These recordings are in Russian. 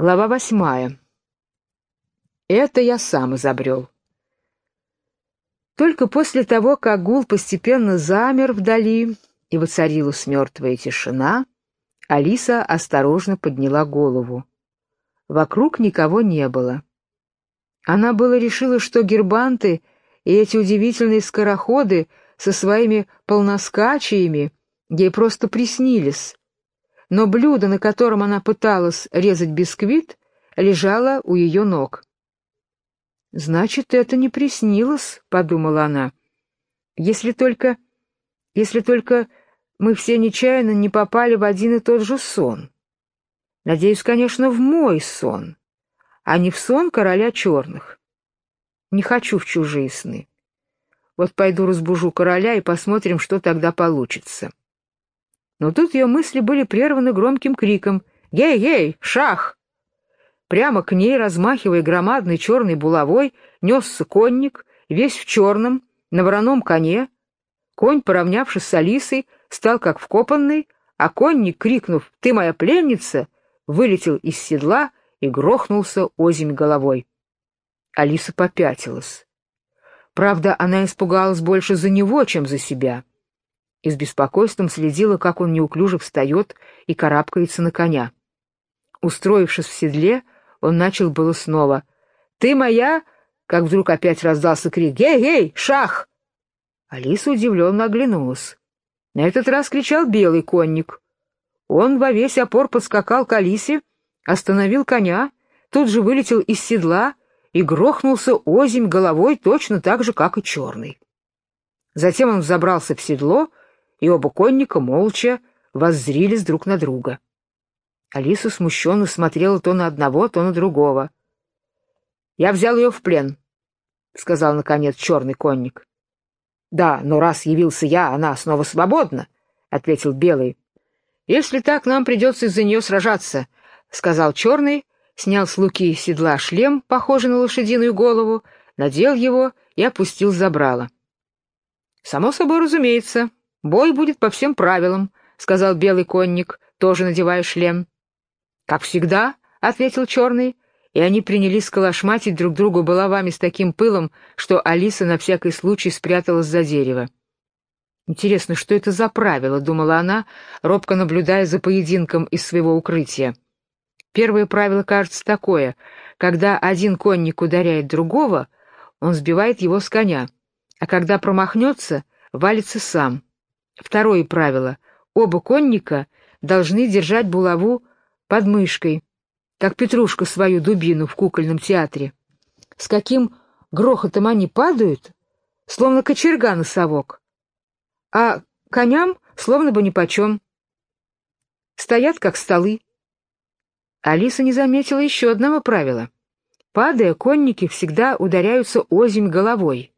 Глава восьмая. Это я сам изобрел. Только после того, как гул постепенно замер вдали и воцарилась мертвая тишина, Алиса осторожно подняла голову. Вокруг никого не было. Она было решила, что гербанты и эти удивительные скороходы со своими полноскачиями ей просто приснились, но блюдо, на котором она пыталась резать бисквит, лежало у ее ног. «Значит, это не приснилось», — подумала она. «Если только... если только мы все нечаянно не попали в один и тот же сон. Надеюсь, конечно, в мой сон, а не в сон короля черных. Не хочу в чужие сны. Вот пойду разбужу короля и посмотрим, что тогда получится». Но тут ее мысли были прерваны громким криком «Гей-гей! Шах!». Прямо к ней, размахивая громадной черной булавой, несся конник, весь в черном, на вороном коне. Конь, поравнявшись с Алисой, стал как вкопанный, а конник, крикнув «Ты моя пленница!», вылетел из седла и грохнулся озимь головой. Алиса попятилась. Правда, она испугалась больше за него, чем за себя и с беспокойством следила, как он неуклюже встает и карабкается на коня. Устроившись в седле, он начал было снова. «Ты моя!» — как вдруг опять раздался крик. «Гей-гей! Шах!» Алиса удивленно оглянулась. На этот раз кричал белый конник. Он во весь опор подскакал к Алисе, остановил коня, тут же вылетел из седла и грохнулся озимь головой точно так же, как и черный. Затем он взобрался в седло и оба конника молча воззрились друг на друга. Алиса смущенно смотрела то на одного, то на другого. «Я взял ее в плен», — сказал, наконец, черный конник. «Да, но раз явился я, она снова свободна», — ответил белый. «Если так, нам придется из-за нее сражаться», — сказал черный, снял с луки седла шлем, похожий на лошадиную голову, надел его и опустил забрало. «Само собой разумеется», «Бой будет по всем правилам», — сказал белый конник, тоже надевая шлем. «Как всегда», — ответил черный, и они принялись калашматить друг другу головами с таким пылом, что Алиса на всякий случай спряталась за дерево. «Интересно, что это за правило?» — думала она, робко наблюдая за поединком из своего укрытия. Первое правило кажется такое. Когда один конник ударяет другого, он сбивает его с коня, а когда промахнется, валится сам. Второе правило. Оба конника должны держать булаву под мышкой, как Петрушка свою дубину в кукольном театре. С каким грохотом они падают, словно кочерга на. А коням словно бы нипочем. Стоят, как столы. Алиса не заметила еще одного правила. Падая, конники всегда ударяются озимь головой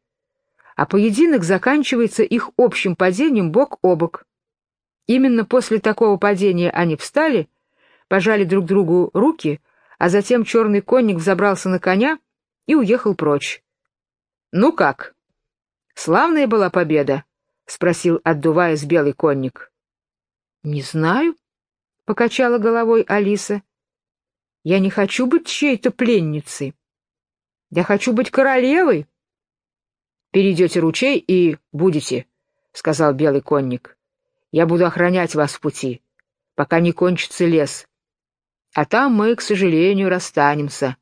а поединок заканчивается их общим падением бок о бок. Именно после такого падения они встали, пожали друг другу руки, а затем черный конник взобрался на коня и уехал прочь. «Ну как? Славная была победа?» — спросил, отдуваясь белый конник. «Не знаю», — покачала головой Алиса. «Я не хочу быть чьей-то пленницей. Я хочу быть королевой, Перейдете ручей и будете, — сказал белый конник. Я буду охранять вас в пути, пока не кончится лес. А там мы, к сожалению, расстанемся.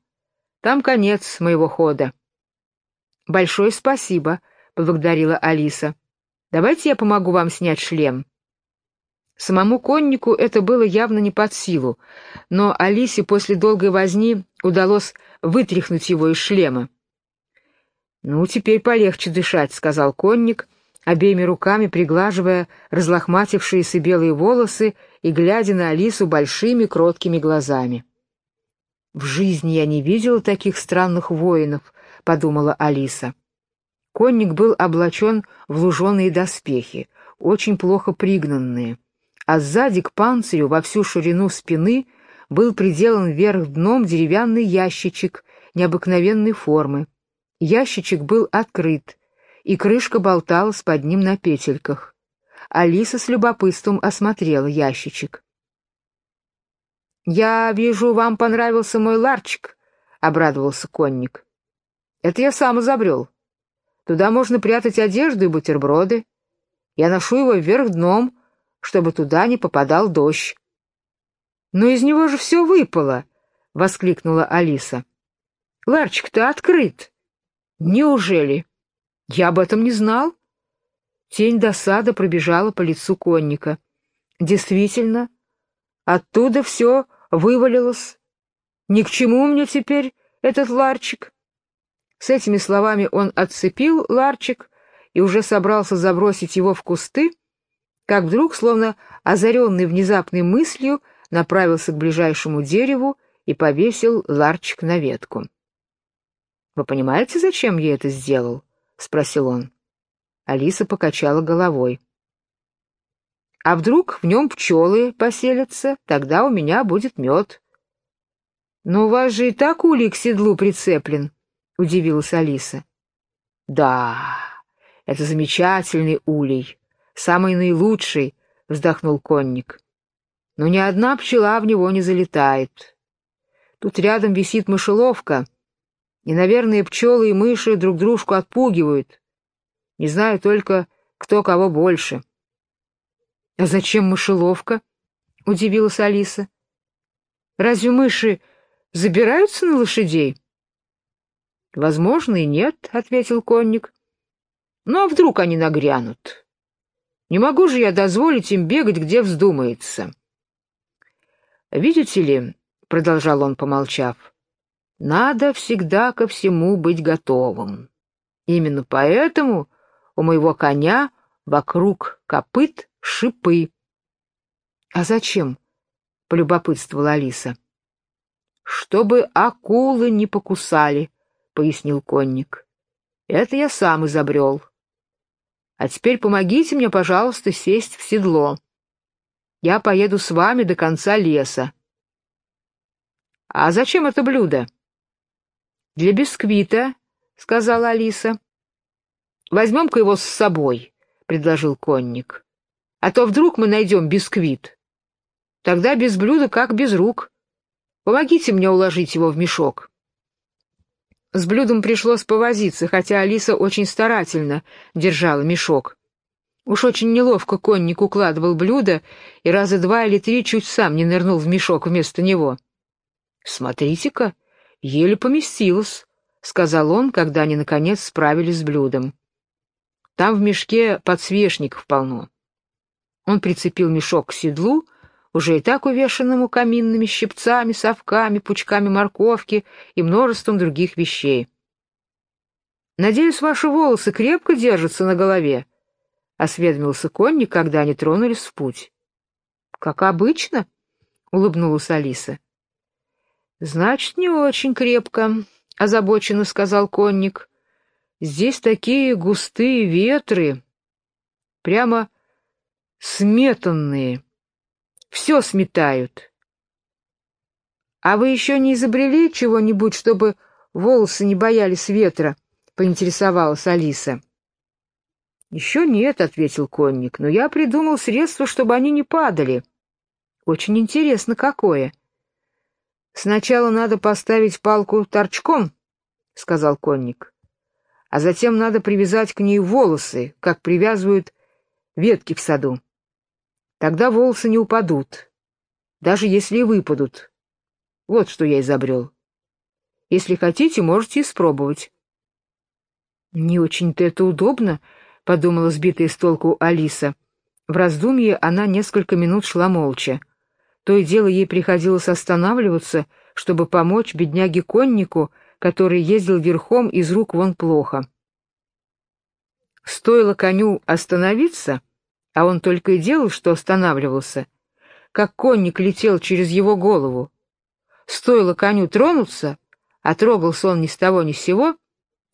Там конец моего хода. Большое спасибо, — поблагодарила Алиса. Давайте я помогу вам снять шлем. Самому коннику это было явно не под силу, но Алисе после долгой возни удалось вытряхнуть его из шлема. «Ну, теперь полегче дышать», — сказал конник, обеими руками приглаживая разлохматившиеся белые волосы и глядя на Алису большими кроткими глазами. «В жизни я не видела таких странных воинов», — подумала Алиса. Конник был облачен в луженые доспехи, очень плохо пригнанные, а сзади к панцирю во всю ширину спины был приделан вверх дном деревянный ящичек необыкновенной формы, Ящичек был открыт, и крышка болталась под ним на петельках. Алиса с любопытством осмотрела ящичек. «Я вижу, вам понравился мой ларчик», — обрадовался конник. «Это я сам изобрел. Туда можно прятать одежду и бутерброды. Я ношу его вверх дном, чтобы туда не попадал дождь». «Но из него же все выпало!» — воскликнула Алиса. «Ларчик-то открыт!» «Неужели? Я об этом не знал?» Тень досады пробежала по лицу конника. «Действительно, оттуда все вывалилось. Ни к чему мне теперь этот ларчик?» С этими словами он отцепил ларчик и уже собрался забросить его в кусты, как вдруг, словно озаренный внезапной мыслью, направился к ближайшему дереву и повесил ларчик на ветку. «Вы понимаете, зачем я это сделал?» — спросил он. Алиса покачала головой. «А вдруг в нем пчелы поселятся? Тогда у меня будет мед». «Но у вас же и так улей к седлу прицеплен», — удивилась Алиса. «Да, это замечательный улей, самый наилучший», — вздохнул конник но ни одна пчела в него не залетает. Тут рядом висит мышеловка, и, наверное, пчелы и мыши друг дружку отпугивают. Не знаю только, кто кого больше. — А зачем мышеловка? — удивилась Алиса. — Разве мыши забираются на лошадей? — Возможно, и нет, — ответил конник. — Ну, а вдруг они нагрянут? Не могу же я дозволить им бегать, где вздумается. «Видите ли», — продолжал он, помолчав, — «надо всегда ко всему быть готовым. Именно поэтому у моего коня вокруг копыт шипы». «А зачем?» — полюбопытствовала Алиса. «Чтобы акулы не покусали», — пояснил конник. «Это я сам изобрел. А теперь помогите мне, пожалуйста, сесть в седло». Я поеду с вами до конца леса. — А зачем это блюдо? — Для бисквита, — сказала Алиса. — Возьмем-ка его с собой, — предложил конник. — А то вдруг мы найдем бисквит. Тогда без блюда как без рук. Помогите мне уложить его в мешок. С блюдом пришлось повозиться, хотя Алиса очень старательно держала мешок. Уж очень неловко конник укладывал блюдо, и раза два или три чуть сам не нырнул в мешок вместо него. «Смотрите-ка, еле поместилось», — сказал он, когда они, наконец, справились с блюдом. «Там в мешке подсвечников полно». Он прицепил мешок к седлу, уже и так увешанному каминными щипцами, совками, пучками морковки и множеством других вещей. «Надеюсь, ваши волосы крепко держатся на голове», — осведомился конник, когда они тронулись в путь. — Как обычно, — улыбнулась Алиса. — Значит, не очень крепко, — озабоченно сказал конник. — Здесь такие густые ветры, прямо сметанные, все сметают. — А вы еще не изобрели чего-нибудь, чтобы волосы не боялись ветра? — поинтересовалась Алиса. — «Еще нет», — ответил конник, — «но я придумал средство, чтобы они не падали. Очень интересно, какое». «Сначала надо поставить палку торчком», — сказал конник, — «а затем надо привязать к ней волосы, как привязывают ветки в саду. Тогда волосы не упадут, даже если и выпадут. Вот что я изобрел. Если хотите, можете испробовать». «Не очень-то это удобно», подумала сбитая с толку Алиса. В раздумье она несколько минут шла молча. То и дело ей приходилось останавливаться, чтобы помочь бедняге-коннику, который ездил верхом из рук вон плохо. Стоило коню остановиться, а он только и делал, что останавливался, как конник летел через его голову. Стоило коню тронуться, а трогался он ни с того ни с сего,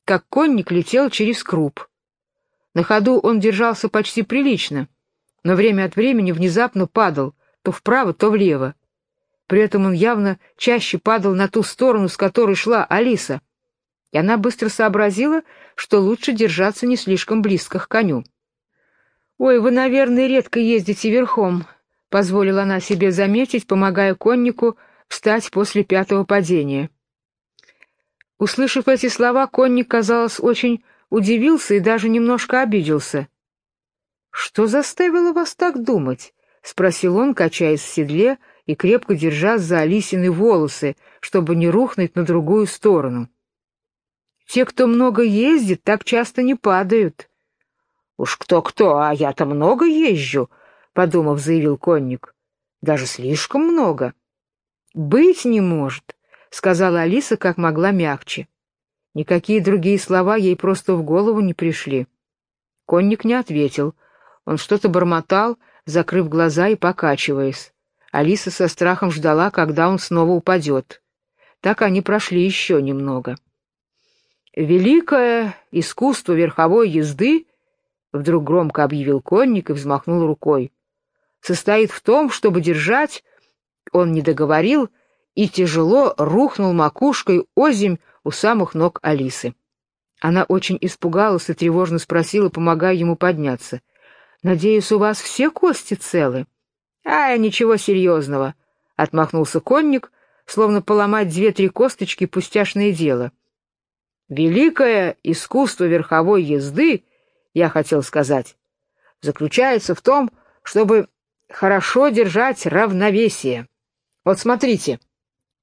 как конник летел через круп. На ходу он держался почти прилично, но время от времени внезапно падал то вправо, то влево. При этом он явно чаще падал на ту сторону, с которой шла Алиса, и она быстро сообразила, что лучше держаться не слишком близко к коню. «Ой, вы, наверное, редко ездите верхом», — позволила она себе заметить, помогая коннику встать после пятого падения. Услышав эти слова, конник, казалось, очень удивился и даже немножко обиделся. «Что заставило вас так думать?» — спросил он, качаясь в седле и крепко держась за Алисины волосы, чтобы не рухнуть на другую сторону. «Те, кто много ездит, так часто не падают». «Уж кто-кто, а я-то много езжу», — подумав, заявил конник. «Даже слишком много». «Быть не может», — сказала Алиса как могла мягче. Никакие другие слова ей просто в голову не пришли. Конник не ответил. Он что-то бормотал, закрыв глаза и покачиваясь. Алиса со страхом ждала, когда он снова упадет. Так они прошли еще немного. «Великое искусство верховой езды», — вдруг громко объявил конник и взмахнул рукой, — «состоит в том, чтобы держать...» Он не договорил и тяжело рухнул макушкой озимь у самых ног Алисы. Она очень испугалась и тревожно спросила, помогая ему подняться. «Надеюсь, у вас все кости целы?» «А, ничего серьезного», — отмахнулся конник, словно поломать две-три косточки — пустяшное дело. «Великое искусство верховой езды, я хотел сказать, заключается в том, чтобы хорошо держать равновесие. Вот смотрите».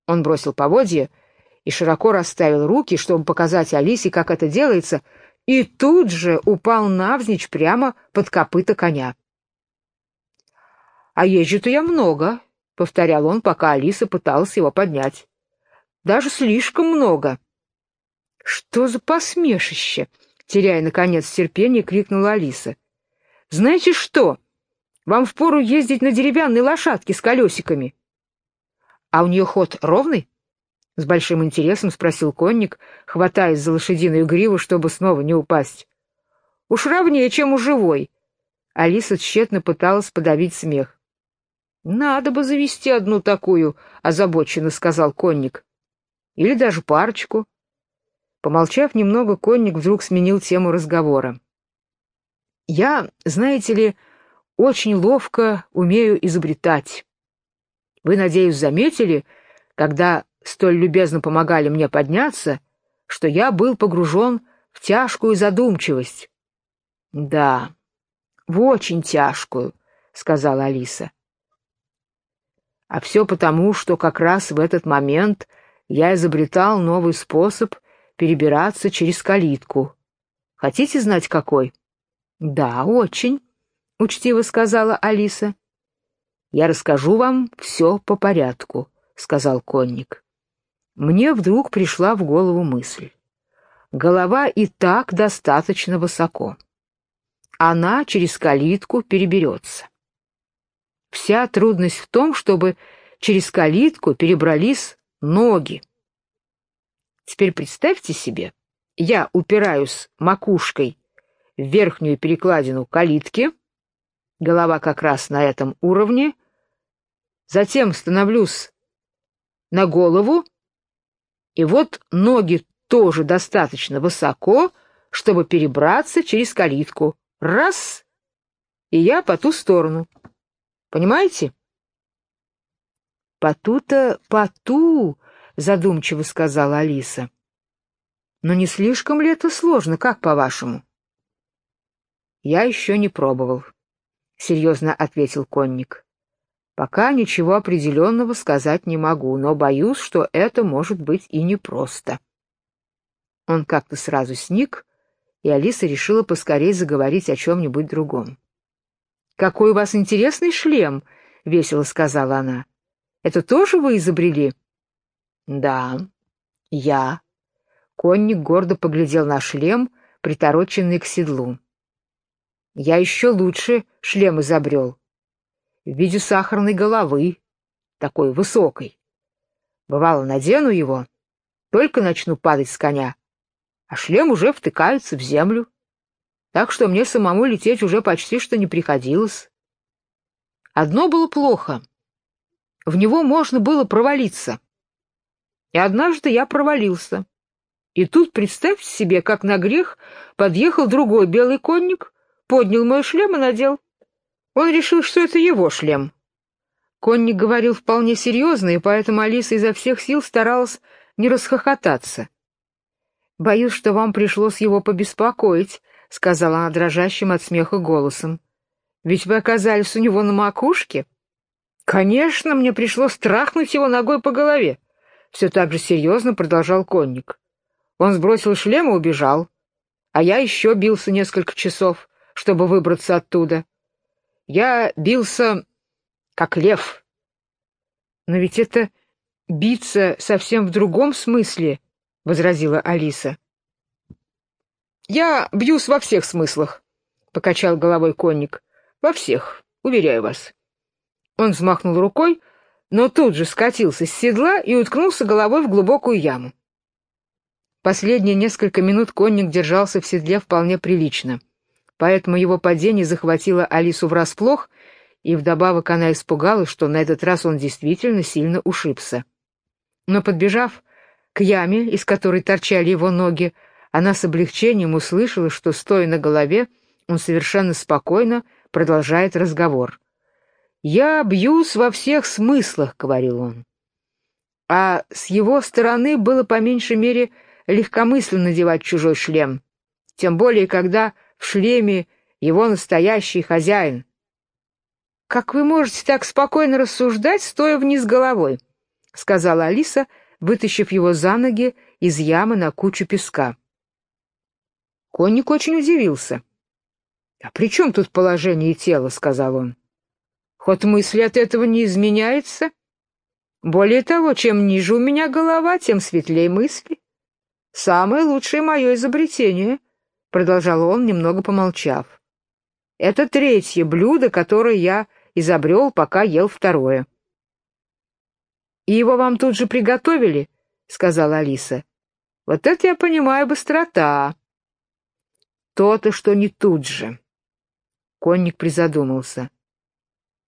Он бросил поводья — и широко расставил руки, чтобы показать Алисе, как это делается, и тут же упал навзничь прямо под копыта коня. «А езжу-то я много», — повторял он, пока Алиса пыталась его поднять. «Даже слишком много». «Что за посмешище?» — теряя, наконец, терпение, крикнула Алиса. «Знаете что? Вам впору ездить на деревянной лошадке с колесиками». «А у нее ход ровный?» — с большим интересом спросил конник, хватаясь за лошадиную гриву, чтобы снова не упасть. — Уж ровнее, чем у живой. Алиса тщетно пыталась подавить смех. — Надо бы завести одну такую, — озабоченно сказал конник. — Или даже парочку. Помолчав немного, конник вдруг сменил тему разговора. — Я, знаете ли, очень ловко умею изобретать. Вы, надеюсь, заметили, когда столь любезно помогали мне подняться, что я был погружен в тяжкую задумчивость. — Да, в очень тяжкую, — сказала Алиса. — А все потому, что как раз в этот момент я изобретал новый способ перебираться через калитку. Хотите знать, какой? — Да, очень, — учтиво сказала Алиса. — Я расскажу вам все по порядку, — сказал конник. Мне вдруг пришла в голову мысль. Голова и так достаточно высоко. Она через калитку переберется. Вся трудность в том, чтобы через калитку перебрались ноги. Теперь представьте себе, я упираюсь макушкой в верхнюю перекладину калитки, голова как раз на этом уровне, затем становлюсь на голову и вот ноги тоже достаточно высоко, чтобы перебраться через калитку. Раз — и я по ту сторону. Понимаете? — По ту-то, по ту, — задумчиво сказала Алиса. — Но не слишком ли это сложно, как по-вашему? — Я еще не пробовал, — серьезно ответил конник. Пока ничего определенного сказать не могу, но боюсь, что это может быть и непросто. Он как-то сразу сник, и Алиса решила поскорее заговорить о чем-нибудь другом. «Какой у вас интересный шлем!» — весело сказала она. «Это тоже вы изобрели?» «Да, я». Конник гордо поглядел на шлем, притороченный к седлу. «Я еще лучше шлем изобрел в виде сахарной головы, такой высокой. Бывало, надену его, только начну падать с коня, а шлем уже втыкается в землю, так что мне самому лететь уже почти что не приходилось. Одно было плохо. В него можно было провалиться. И однажды я провалился. И тут представьте себе, как на грех подъехал другой белый конник, поднял мой шлем и надел. Он решил, что это его шлем. Конник говорил вполне серьезно, и поэтому Алиса изо всех сил старалась не расхохотаться. «Боюсь, что вам пришлось его побеспокоить», — сказала она дрожащим от смеха голосом. «Ведь вы оказались у него на макушке?» «Конечно, мне пришлось страхнуть его ногой по голове», — все так же серьезно продолжал конник. Он сбросил шлем и убежал, а я еще бился несколько часов, чтобы выбраться оттуда. Я бился как лев. Но ведь это биться совсем в другом смысле, — возразила Алиса. «Я бьюсь во всех смыслах», — покачал головой конник. «Во всех, уверяю вас». Он взмахнул рукой, но тут же скатился с седла и уткнулся головой в глубокую яму. Последние несколько минут конник держался в седле вполне прилично, поэтому его падение захватило Алису врасплох, и вдобавок она испугалась, что на этот раз он действительно сильно ушибся. Но подбежав к яме, из которой торчали его ноги, она с облегчением услышала, что, стоя на голове, он совершенно спокойно продолжает разговор. «Я бьюсь во всех смыслах», — говорил он. А с его стороны было по меньшей мере легкомысленно надевать чужой шлем, тем более когда в шлеме его настоящий хозяин. «Как вы можете так спокойно рассуждать, стоя вниз головой?» — сказала Алиса, вытащив его за ноги из ямы на кучу песка. Конник очень удивился. «А при чем тут положение тела?» — сказал он. «Ход мысли от этого не изменяется. Более того, чем ниже у меня голова, тем светлее мысли. Самое лучшее мое изобретение», — продолжал он, немного помолчав. «Это третье блюдо, которое я изобрел, пока ел второе». «И его вам тут же приготовили?» — сказала Алиса. «Вот это я понимаю быстрота». То-то, что не тут же. Конник призадумался.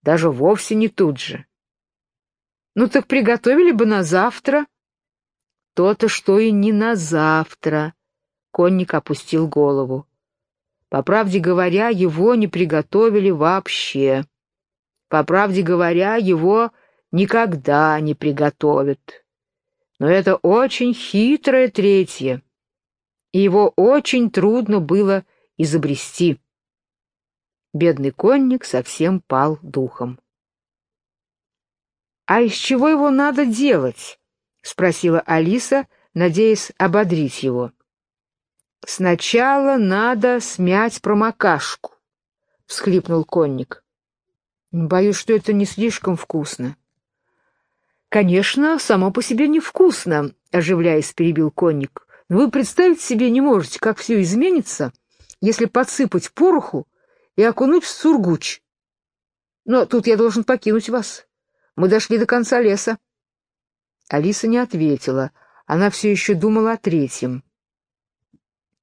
Даже вовсе не тут же. Ну так приготовили бы на завтра. То-то, что и не на завтра. Конник опустил голову. По правде говоря, его не приготовили вообще. По правде говоря, его никогда не приготовят. Но это очень хитрое третье и его очень трудно было изобрести. Бедный конник совсем пал духом. «А из чего его надо делать?» — спросила Алиса, надеясь ободрить его. «Сначала надо смять промокашку», — всхлипнул конник. «Боюсь, что это не слишком вкусно». «Конечно, само по себе невкусно», — оживляясь, перебил конник. Но вы представить себе не можете, как все изменится, если подсыпать пороху и окунуть в сургуч. Но тут я должен покинуть вас. Мы дошли до конца леса. Алиса не ответила. Она все еще думала о третьем. —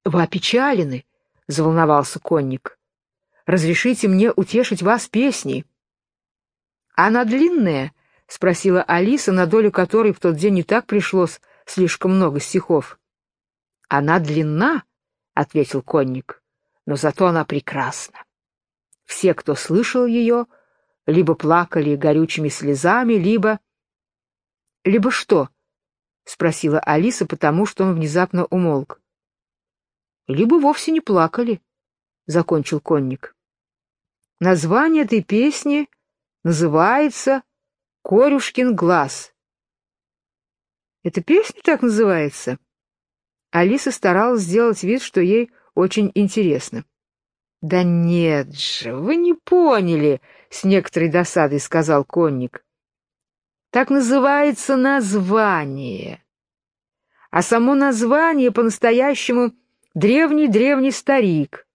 Вы опечалены, — заволновался конник. — Разрешите мне утешить вас песней. — Она длинная? — спросила Алиса, на долю которой в тот день не так пришлось слишком много стихов. Она длинна, — ответил конник, — но зато она прекрасна. Все, кто слышал ее, либо плакали горючими слезами, либо... — Либо что? — спросила Алиса, потому что он внезапно умолк. — Либо вовсе не плакали, — закончил конник. Название этой песни называется «Корюшкин глаз». Эта песня так называется? — Алиса старалась сделать вид, что ей очень интересно. «Да нет же, вы не поняли», — с некоторой досадой сказал конник. «Так называется название. А само название по-настоящему древний-древний старик».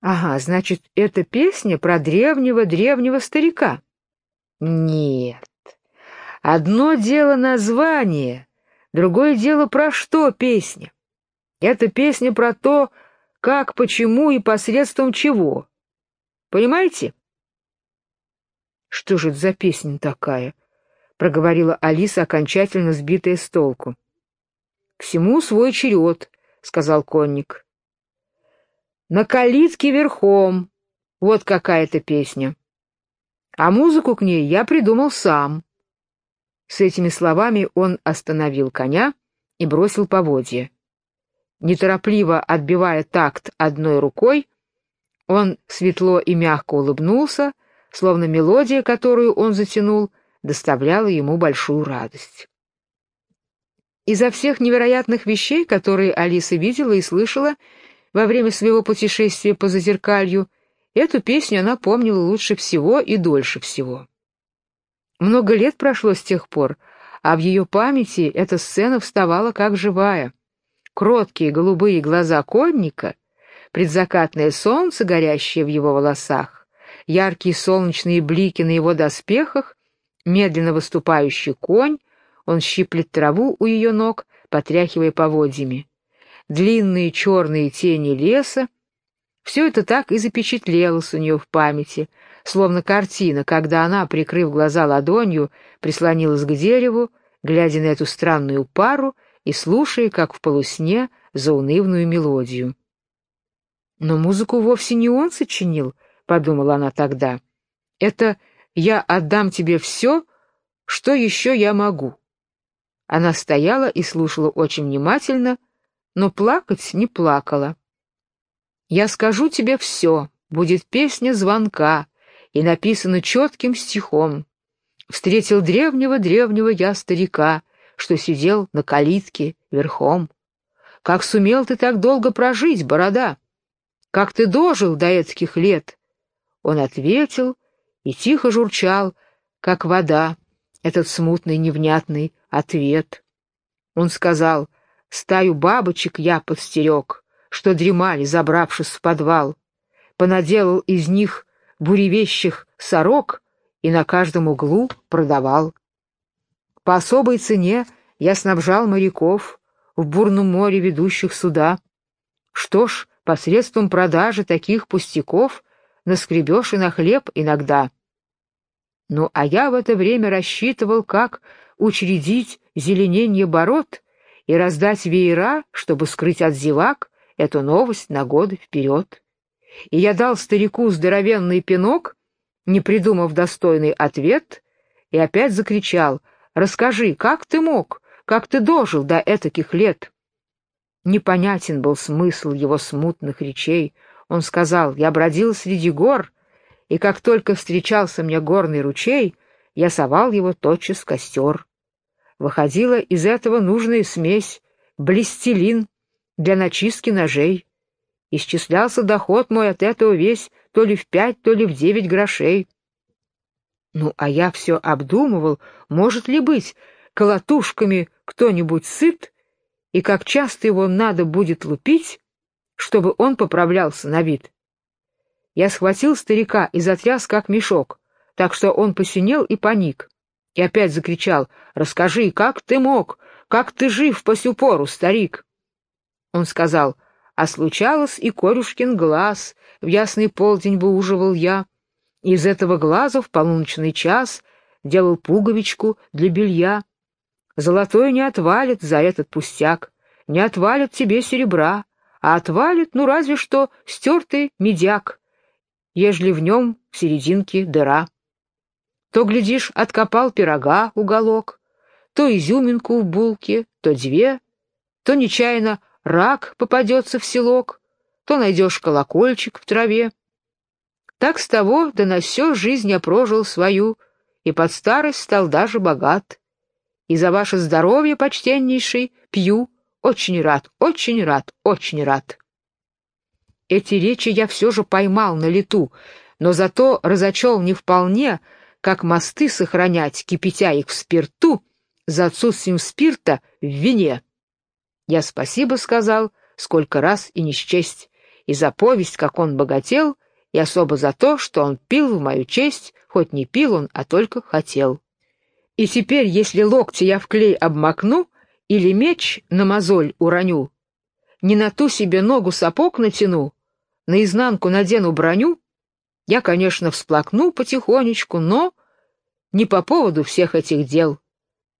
«Ага, значит, это песня про древнего-древнего старика?» «Нет. Одно дело название, Другое дело про что песня? Это песня про то, как, почему и посредством чего. Понимаете? Что же это за песня такая? проговорила Алиса, окончательно сбитая с толку. Всему свой черед, сказал конник. На калитке верхом. Вот какая-то песня. А музыку к ней я придумал сам. С этими словами он остановил коня и бросил поводья. Неторопливо отбивая такт одной рукой, он светло и мягко улыбнулся, словно мелодия, которую он затянул, доставляла ему большую радость. Изо всех невероятных вещей, которые Алиса видела и слышала во время своего путешествия по Зазеркалью, эту песню она помнила лучше всего и дольше всего. Много лет прошло с тех пор, а в ее памяти эта сцена вставала как живая. Кроткие голубые глаза конника, предзакатное солнце, горящее в его волосах, яркие солнечные блики на его доспехах, медленно выступающий конь, он щиплет траву у ее ног, потряхивая поводьями. Длинные черные тени леса. Все это так и запечатлелось у нее в памяти, словно картина, когда она, прикрыв глаза ладонью, прислонилась к дереву, глядя на эту странную пару и слушая, как в полусне, заунывную мелодию. «Но музыку вовсе не он сочинил», — подумала она тогда. «Это я отдам тебе все, что еще я могу». Она стояла и слушала очень внимательно, но плакать не плакала. «Я скажу тебе все, будет песня звонка, и написана четким стихом. Встретил древнего-древнего я старика, что сидел на калитке верхом. Как сумел ты так долго прожить, борода? Как ты дожил до этих лет?» Он ответил и тихо журчал, как вода, этот смутный невнятный ответ. Он сказал, стаю бабочек я подстерег, что дремали, забравшись в подвал. Понаделал из них буревещих сорок и на каждом углу продавал. По особой цене я снабжал моряков в бурном море ведущих суда. Что ж, посредством продажи таких пустяков наскребешь и на хлеб иногда. Ну, а я в это время рассчитывал, как учредить зеленение бород и раздать веера, чтобы скрыть от зевак эту новость на годы вперед. И я дал старику здоровенный пинок, не придумав достойный ответ, и опять закричал «Расскажи, как ты мог, как ты дожил до этаких лет?» Непонятен был смысл его смутных речей. Он сказал «Я бродил среди гор, и как только встречался мне горный ручей, я совал его тотчас в костер. Выходила из этого нужная смесь, блестелин для начистки ножей. Исчислялся доход мой от этого весь то ли в пять, то ли в девять грошей. Ну, а я все обдумывал, может ли быть, колотушками кто-нибудь сыт, и как часто его надо будет лупить, чтобы он поправлялся на вид. Я схватил старика и затряс, как мешок, так что он посинел и паник. И опять закричал, «Расскажи, как ты мог? Как ты жив по сю пору, старик?» Он сказал, «А случалось и корюшкин глаз, в ясный полдень выуживал я. Из этого глаза в полуночный час делал пуговичку для белья. Золотой не отвалит за этот пустяк, не отвалит тебе серебра, а отвалит, ну разве что, стертый медяк ежели в нем в серединке дыра. То, глядишь, откопал пирога уголок, то изюминку в булке, то две, то нечаянно рак попадется в селок, то найдешь колокольчик в траве. Так с того да на всю жизнь я прожил свою, и под старость стал даже богат. И за ваше здоровье, почтеннейший, пью, очень рад, очень рад, очень рад. Эти речи я все же поймал на лету, но зато разочел не вполне, как мосты сохранять, кипятя их в спирту, за отсутствием спирта в вине. Я спасибо сказал, сколько раз и не счесть, и за повесть, как он богател, и особо за то, что он пил в мою честь, хоть не пил он, а только хотел. И теперь, если локти я в клей обмакну или меч на мозоль уроню, не на ту себе ногу сапог натяну, наизнанку надену броню, я, конечно, всплакну потихонечку, но не по поводу всех этих дел.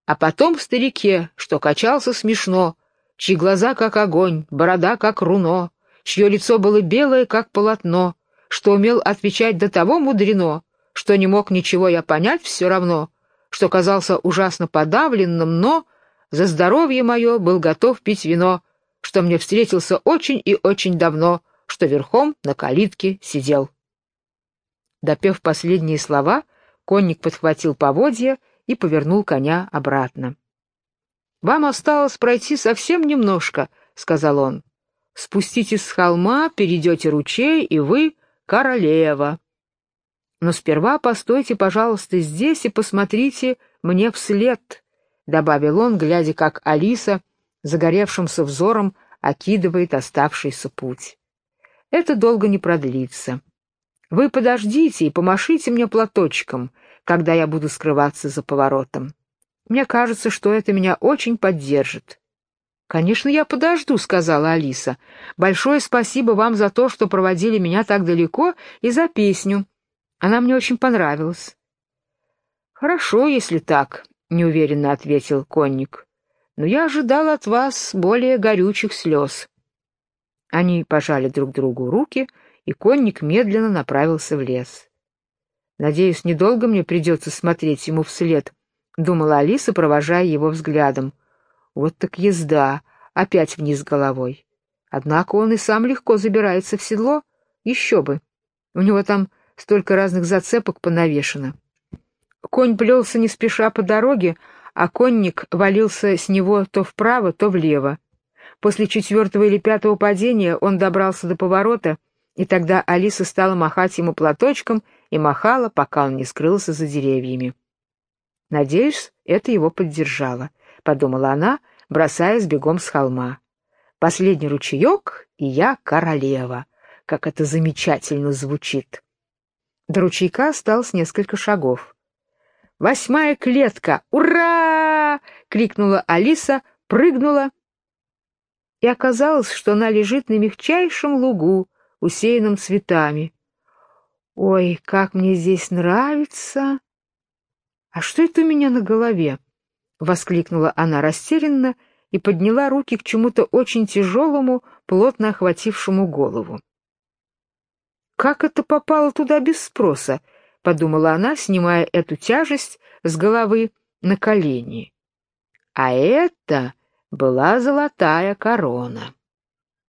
А потом старике, что качался смешно, чьи глаза как огонь, борода как руно, чье лицо было белое как полотно, что умел отвечать до того мудрено, что не мог ничего я понять, все равно, что казался ужасно подавленным, но за здоровье мое был готов пить вино, что мне встретился очень и очень давно, что верхом на калитке сидел. Допев последние слова, конник подхватил поводья и повернул коня обратно. «Вам осталось пройти совсем немножко», — сказал он. «Спуститесь с холма, перейдете ручей, и вы королева. Но сперва постойте, пожалуйста, здесь и посмотрите мне вслед», — добавил он, глядя, как Алиса загоревшимся взором окидывает оставшийся путь. «Это долго не продлится. Вы подождите и помашите мне платочком, когда я буду скрываться за поворотом. Мне кажется, что это меня очень поддержит». «Конечно, я подожду», — сказала Алиса. «Большое спасибо вам за то, что проводили меня так далеко, и за песню. Она мне очень понравилась». «Хорошо, если так», — неуверенно ответил конник. «Но я ожидал от вас более горючих слез». Они пожали друг другу руки, и конник медленно направился в лес. «Надеюсь, недолго мне придется смотреть ему вслед», — думала Алиса, провожая его взглядом. «Вот так езда, опять вниз головой. Однако он и сам легко забирается в седло, еще бы. У него там столько разных зацепок понавешено». Конь плелся не спеша по дороге, а конник валился с него то вправо, то влево. После четвертого или пятого падения он добрался до поворота, и тогда Алиса стала махать ему платочком и махала, пока он не скрылся за деревьями. «Надеюсь, это его поддержало», — подумала она, бросаясь бегом с холма. «Последний ручеек, и я королева. Как это замечательно звучит!» До ручейка осталось несколько шагов. «Восьмая клетка! Ура!» — крикнула Алиса, прыгнула и оказалось, что она лежит на мягчайшем лугу, усеянном цветами. «Ой, как мне здесь нравится!» «А что это у меня на голове?» — воскликнула она растерянно и подняла руки к чему-то очень тяжелому, плотно охватившему голову. «Как это попало туда без спроса?» — подумала она, снимая эту тяжесть с головы на колени. «А это...» была золотая корона.